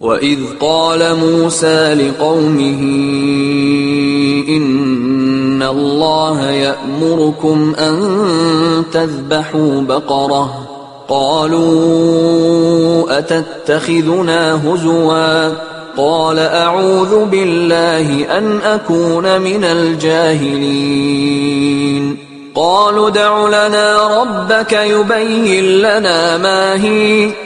وإذ قال موسى لقومه إن الله يأمركم أن تذبحوا بقرة قالوا أتتخذنا هزوا قال أعوذ بالله أن أكون من الجاهلين قالوا دع لنا ربك يبين لنا ما هي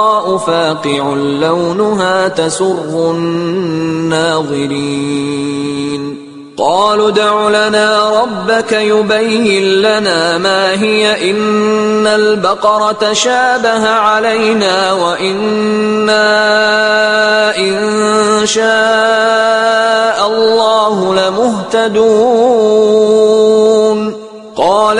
فاقع لونها تسر الناظرين. قالوا ادع لنا ربك يبين لنا ما هي. إن البقرة شابه علينا وإنا إن شاء الله لمهتدون. قال